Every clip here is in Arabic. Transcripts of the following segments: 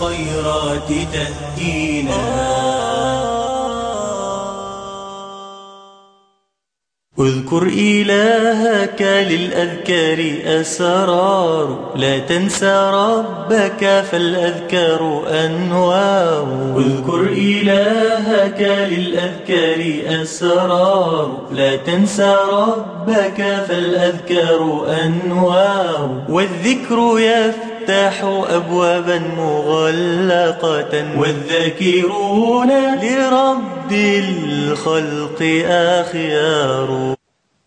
الخيرات تهدينا. اذكر إلهك للأذكار أسرار. لا تنسى ربك فالأذكار أنوار. اذكر إلهك للأذكار أسرار. لا تنسى ربك فالأذكار أنوار. والذكر يفتح أبوابا مغلقة. والذاكرون لرب الخلق أخيار.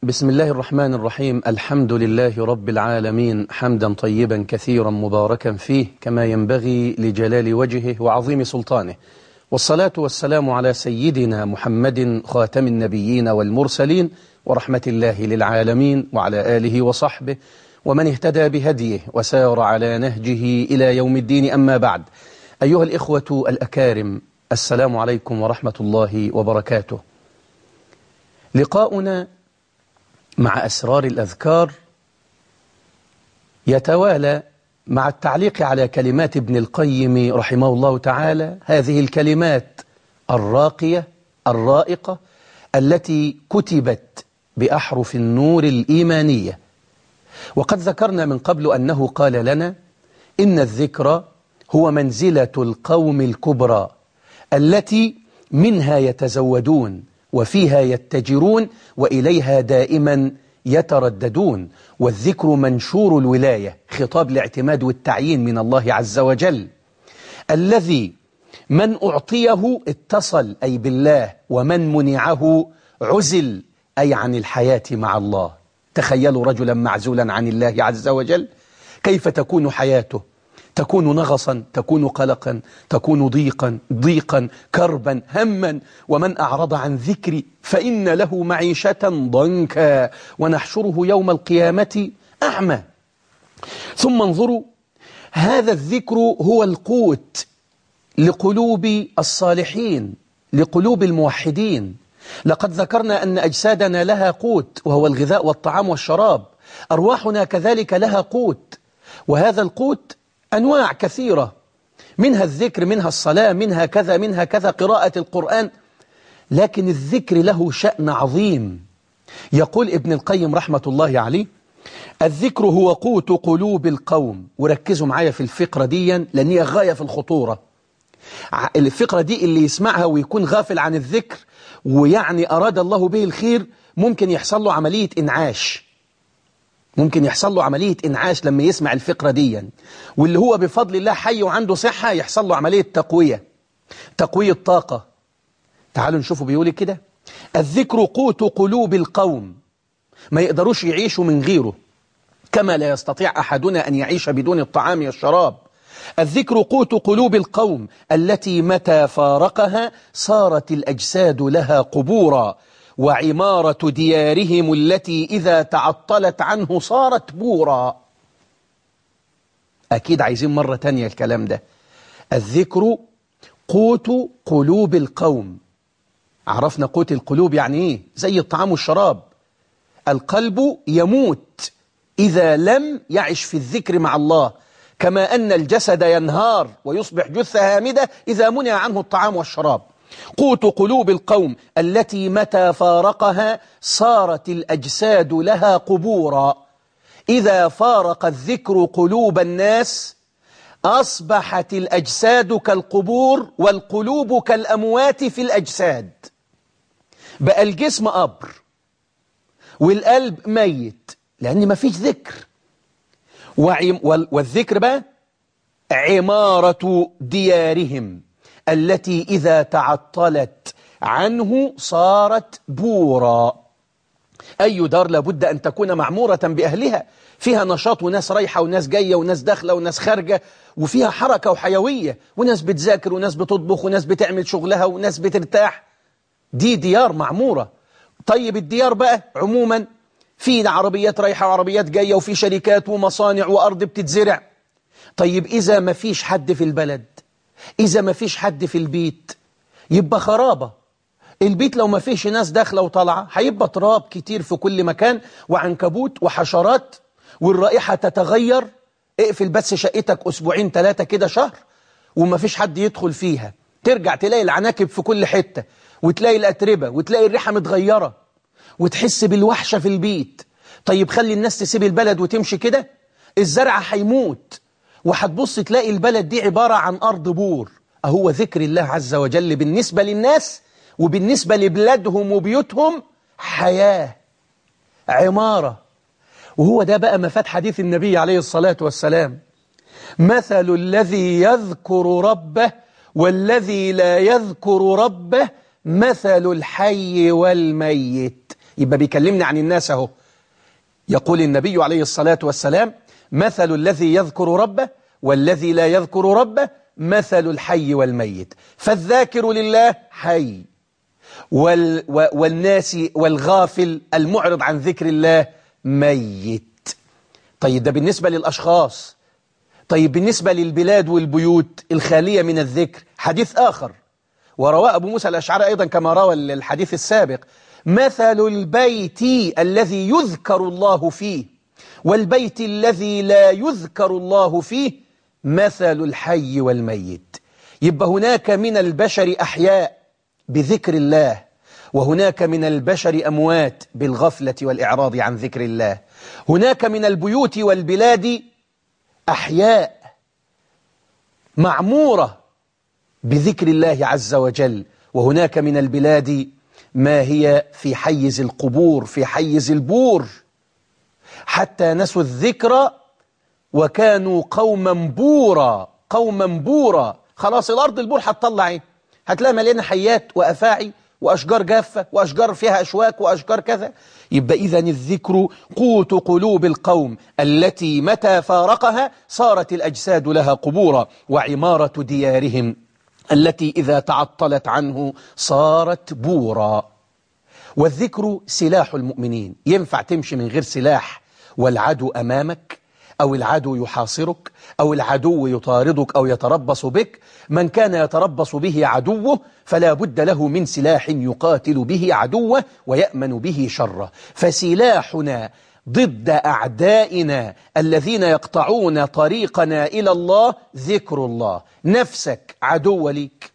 بسم الله الرحمن الرحيم. الحمد لله رب العالمين. حمدا طيبا كثيرا مباركا فيه كما ينبغي لجلال وجهه وعظيم سلطانه. والصلاة والسلام على سيدنا محمد خاتم النبيين والمرسلين ورحمة الله للعالمين وعلى آله وصحبه ومن اهتدى بهديه وسار على نهجه إلى يوم الدين. أما بعد أيها الإخوة الأكارم السلام عليكم ورحمة الله وبركاته. لقاؤنا مع أسرار الأذكار يتوالى مع التعليق على كلمات ابن القيم رحمه الله تعالى هذه الكلمات الراقية الرائقة التي كتبت بأحرف النور الإيمانية. وقد ذكرنا من قبل أنه قال لنا إن الذكر هو منزلة القوم الكبرى التي منها يتزودون وفيها يتجرون وإليها دائما يترددون والذكر منشور الولاية خطاب الاعتماد والتعيين من الله عز وجل الذي من أعطيه اتصل أي بالله ومن منعه عزل أي عن الحياة مع الله. تخيلوا رجلا معزولا عن الله عز وجل كيف تكون حياته؟ تكون نغصا تكون قلقا تكون ضيقا ضيقا كربا هما. ومن أعرض عن ذكري فإن له معيشة ضنكا. ونحشره يوم القيامة أعمى. ثم انظروا هذا الذكر هو القوت لقلوب الصالحين لقلوب الموحدين. لقد ذكرنا أن أجسادنا لها قوت وهو الغذاء والطعام والشراب. أرواحنا كذلك لها قوت وهذا القوت أنواع كثيرة. منها الذكر منها الصلاة منها كذا منها كذا قراءة القرآن. لكن الذكر له شأن عظيم. يقول ابن القيم رحمة الله عليه الذكر هو قوت قلوب القوم. وركزوا معايا في الفقرة دي لأن هي غاية في الخطورة. الفقرة دي اللي يسمعها ويكون غافل عن الذكر ويعني أراد الله به الخير ممكن يحصل له عملية إنعاش. ممكن يحصل له عملية إنعاش لما يسمع الفقرة دي. واللي هو بفضل الله حي وعنده صحة يحصل له عملية تقوية. تقوية طاقة. تعالوا نشوفوا بيقول كده. الذكر قوت قلوب القوم. ما يقدروش يعيشوا من غيره. كما لا يستطيع أحدنا أن يعيش بدون الطعام والشراب. الذكر قوت قلوب القوم التي متى فارقها صارت الأجساد لها قبورا وعمارة ديارهم التي إذا تعطلت عنه صارت بورا. أكيد عايزين مرة تانية الكلام ده. الذكر قوت قلوب القوم. عرفنا قوت القلوب يعني إيه؟ زي الطعام والشراب. القلب يموت إذا لم يعش في الذكر مع الله. كما أن الجسد ينهار ويصبح جثة هامدة إذا منع عنه الطعام والشراب. قوت قلوب القوم التي متى فارقها صارت الأجساد لها قبورا. إذا فارق الذكر قلوب الناس أصبحت الأجساد كالقبور والقلوب كالأموات في الأجساد. بقى الجسم قبر والقلب ميت لأن ما فيش ذكر. والذكر بقى عمارة ديارهم التي إذا تعطلت عنه صارت بورا. أي دار لابد أن تكون معمورة بأهلها. فيها نشاط وناس رايحة وناس جاية وناس داخلة وناس خارجة وفيها حركة وحيوية. وناس بتذاكر وناس بتطبخ وناس بتعمل شغلها وناس بترتاح. دي ديار معمورة. طيب الديار بقى عموما في عربيات رايحة وعربيات جاية وفي شركات ومصانع وأرض بتتزرع. طيب إذا ما فيش حد في البلد إذا ما فيش حد في البيت يبقى خرابة. البيت لو ما فيش ناس داخلة وطالعة هيبقى تراب كتير في كل مكان وعنكبوت وحشرات والرائحة تتغير. اقفل بس شقتك أسبوعين ثلاثة كده شهر وما فيش حد يدخل فيها. ترجع تلاقي العناكب في كل حتة وتلاقي الأتربة وتلاقي الريحة متغيرة. وتحس بالوحشة في البيت. طيب خلي الناس تسيب البلد وتمشي كده. الزرع هيموت. وهتبص تلاقي البلد دي عبارة عن أرض بور. أهو ذكر الله عز وجل بالنسبة للناس وبالنسبة لبلادهم وبيوتهم حياة عمارة. وهو ده بقى مفاد حديث النبي عليه الصلاة والسلام. مثل الذي يذكر ربه والذي لا يذكر ربه مثل الحي والميت. يبقى بيكلمني عن الناس أهو. يقول النبي عليه الصلاة والسلام مثل الذي يذكر ربه والذي لا يذكر ربه مثل الحي والميت. فالذاكر لله حي وال والناس والغافل المعرض عن ذكر الله ميت. طيب ده بالنسبة للأشخاص. طيب بالنسبة للبلاد والبيوت الخالية من الذكر حديث آخر. ورواه أبو موسى الأشعري أيضا كما روى الحديث السابق. مثل البيت الذي يذكر الله فيه والبيت الذي لا يذكر الله فيه مثل الحي والميت. يبقى هناك من البشر أحياء بذكر الله وهناك من البشر أموات بالغفلة والإعراض عن ذكر الله. هناك من البيوت والبلاد أحياء معمورة بذكر الله عز وجل وهناك من البلاد ما هي في حيز القبور في حيز البور. حتى نسوا الذكر وكانوا قوما بورا قوما بورا. خلاص الأرض البور هتطلع إيه؟ هتلاقي مليانة حيات وأفاعي وأشجار جافة وأشجار فيها أشواك وأشجار كذا. يبقى إذا الذكر قوت قلوب القوم. التي متى فارقها؟ صارت الأجساد لها قبورا وعمارة ديارهم. التي إذا تعطلت عنه صارت بورا. والذكر سلاح المؤمنين. ينفع تمشي من غير سلاح. والعدو أمامك أو العدو يحاصرك أو العدو يطاردك أو يتربص بك. من كان يتربص به عدوه فلا بد له من سلاح يقاتل به عدوه ويأمن به شره. فسلاحنا ضد أعدائنا الذين يقطعون طريقنا إلى الله ذكر الله. نفسك عدو ليك.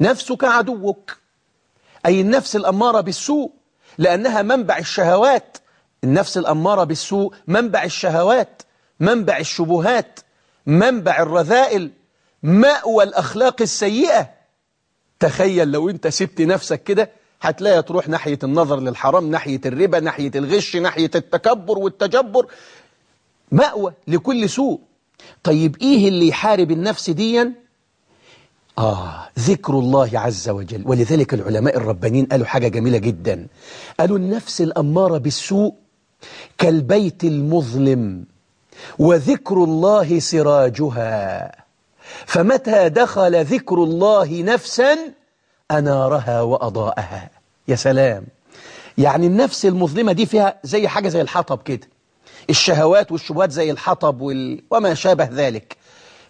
نفسك عدوك. أي النفس الأمارة بالسوء لأنها منبع الشهوات. النفس الأمارة بالسوء منبع الشهوات منبع الشبهات منبع الرذائل. مأوى الأخلاق السيئة. تخيل لو أنت سبت نفسك كده هتلاقيها تروح ناحية النظر للحرام ناحية الربا ناحية الغش ناحية التكبر والتجبر. مأوى لكل سوء. طيب إيه اللي يحارب النفس ديا؟ آه ذكر الله عز وجل. ولذلك العلماء الربانيين قالوا حاجة جميلة جدا. قالوا النفس الأمارة بالسوء كالبيت المظلم وذكر الله سراجها. فمتى دخل ذكر الله نفسا؟ أنارها وأضاءها. يا سلام. يعني النفس المظلمة دي فيها زي حاجة زي الحطب كده. الشهوات والشبهات زي الحطب وال... وما شابه ذلك.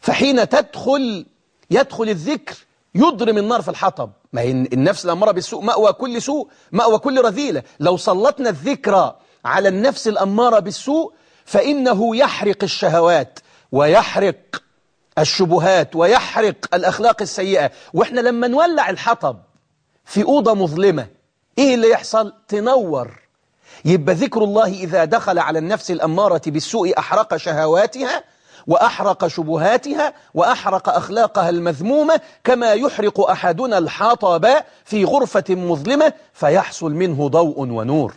فحين تدخل يدخل الذكر يضرم النار في الحطب. ما هي النفس الأمارة بالسوء مأوى كل سوء مأوى كل رذيلة. لو سلطنا الذكر على النفس الأمارة بالسوء فإنه يحرق الشهوات ويحرق الشبهات ويحرق الأخلاق السيئة. وإحنا لما نولع الحطب في أوضة مظلمة إيه اللي يحصل؟ تنور. يبقى ذكر الله إذا دخل على النفس الأمارة بالسوء أحرق شهواتها وأحرق شبهاتها وأحرق أخلاقها المذمومة كما يحرق أحدنا الحطب في غرفة مظلمة فيحصل منه ضوء ونور.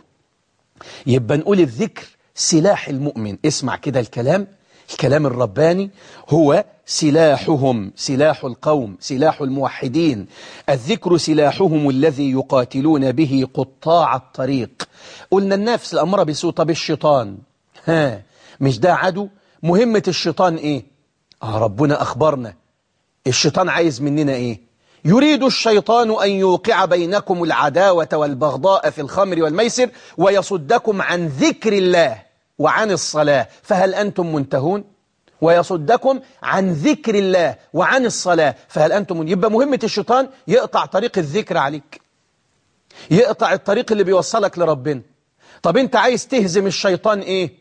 يبقى نقول الذكر سلاح المؤمن. اسمع كده الكلام. الكلام الرباني هو سلاحهم سلاح القوم سلاح الموحدين. الذكر سلاحهم الذي يقاتلون به قطاع الطريق. قلنا النفس الأمر بسوء طب الشيطان ها مش ده عدو؟ مهمة الشيطان إيه؟ آه ربنا أخبرنا. الشيطان عايز مننا إيه؟ يريد الشيطان أن يوقع بينكم العداوة والبغضاء في الخمر والميسر ويصدكم عن ذكر الله. وعن الصلاة فهل أنتم منتهون؟ ويصدكم عن ذكر الله وعن الصلاة فهل أنتم من... يبقى مهمة الشيطان يقطع طريق الذكر عليك. يقطع الطريق اللي بيوصلك لربنا. طب أنت عايز تهزم الشيطان إيه؟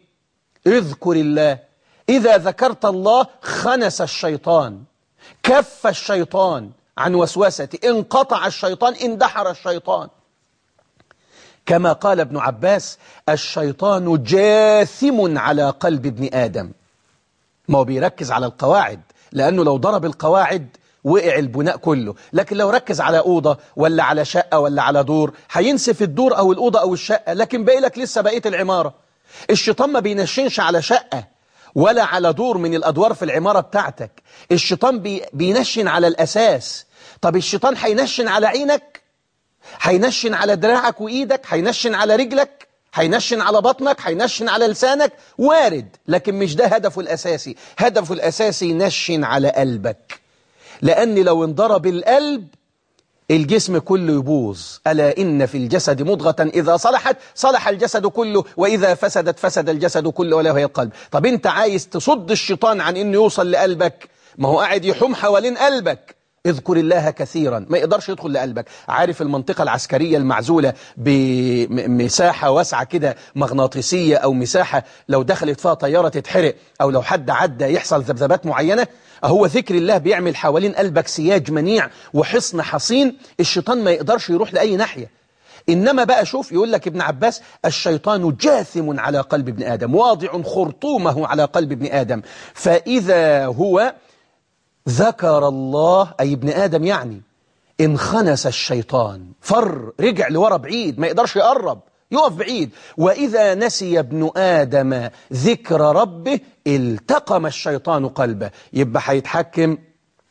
اذكر الله. إذا ذكرت الله خنس الشيطان كف الشيطان عن وسوسته انقطع الشيطان اندحر الشيطان. كما قال ابن عباس الشيطان جاثم على قلب ابن آدم. ما هو بيركز على القواعد لأنه لو ضرب القواعد وقع البناء كله. لكن لو ركز على أوضة ولا على شقة ولا على دور هينسف الدور أو الأوضة أو الشقة. لكن باقي لك لسه بقية العمارة. الشيطان ما بينشنش على شقة ولا على دور من الأدوار في العمارة بتاعتك. الشيطان بي بينشن على الأساس. طب الشيطان هينشن على عينك؟ هينشن على دراعك وإيدك هينشن على رجلك هينشن على بطنك هينشن على لسانك وارد. لكن مش ده هدفه الأساسي. هدفه الأساسي ينشن على قلبك. لأن لو انضرب القلب الجسم كله يبوظ. ألا إن في الجسد مضغة إذا صلحت صلح الجسد كله وإذا فسدت فسد الجسد كله ولا هي القلب. طب أنت عايز تصد الشيطان عن إنه يوصل لقلبك؟ ما هو قاعد يحوم حوالين قلبك. اذكر الله كثيرا. ما يقدرش يدخل لقلبك. عارف المنطقة العسكرية المعزولة بمساحة واسعة كده مغناطيسية أو مساحة لو دخلت فيها طيارة تتحرق أو لو حد عدى يحصل ذبذبات معينة؟ هو ذكر الله بيعمل حوالين قلبك سياج منيع وحصن حصين الشيطان ما يقدرش يروح لأي ناحية. إنما بقى شوف يقول لك ابن عباس الشيطان جاثم على قلب ابن آدم واضع خرطومه على قلب ابن آدم. فإذا هو ذكر الله أي ابن آدم يعني انخنس الشيطان. فر رجع لورا بعيد ما يقدرش يقرب يقف بعيد. وإذا نسي ابن آدم ذكر ربه التقم الشيطان قلبه. يبقى هيتحكم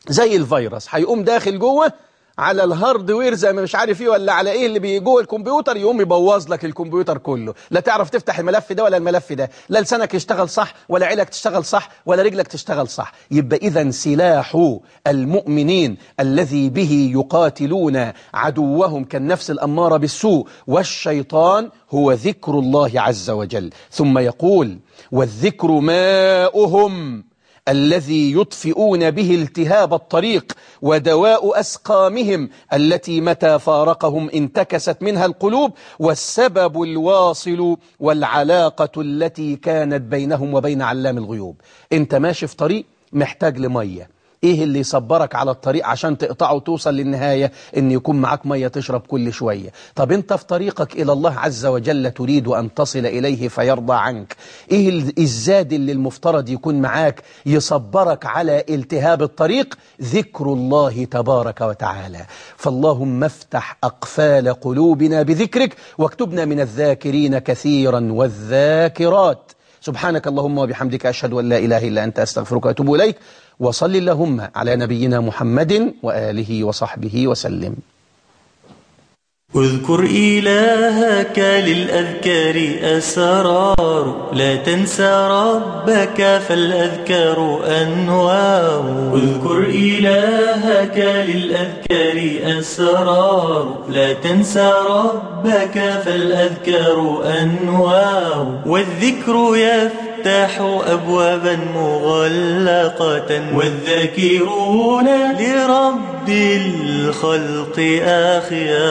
زي الفيروس. هيقوم داخل جوه على ال hardware زي ما مش عارف إيه ولا على إيه اللي بي جوه الكمبيوتر يقوم يبوظ لك الكمبيوتر كله. لا تعرف تفتح الملف ده ولا الملف ده. لا لسانك يشتغل صح ولا عينك تشتغل صح ولا رجلك تشتغل صح. يبقى اذا سلاح المؤمنين الذي به يقاتلون عدوهم كالنفس الأمارة بالسوء والشيطان هو ذكر الله عز وجل. ثم يقول والذكر ماؤهم. الذي يطفئون به التهاب الطريق ودواء أسقامهم التي متى فارقهم انتكست منها القلوب والسبب الواصل والعلاقة التي كانت بينهم وبين علام الغيوب. انت ماشي في طريق محتاج لمية. إيه اللي يصبرك على الطريق عشان تقطعه وتوصل للنهاية؟ إن يكون معاك مية تشرب كل شوية. طب أنت في طريقك إلى الله عز وجل تريد أن تصل إليه فيرضى عنك. إيه الزاد اللي المفترض يكون معاك يصبرك على التهاب الطريق؟ ذكر الله تبارك وتعالى. فاللهم افتح أقفال قلوبنا بذكرك واكتبنا من الذاكرين كثيرا والذاكرات. سبحانك اللهم وبحمدك أشهد أن لا إله إلا أنت أستغفرك وأتوب إليك. وصل اللهم على نبينا محمد وآله وصحبه وسلم. اذكر إلهك للأذكار أسرار لا تنسى ربك فالأذكار أنوار. اذكر إلهك للأذكار أسرار لا تنسى ربك فالأذكار أنوار. والذكر يفتح أبوابا مغلقة والذاكرون لرب الخلق آخيار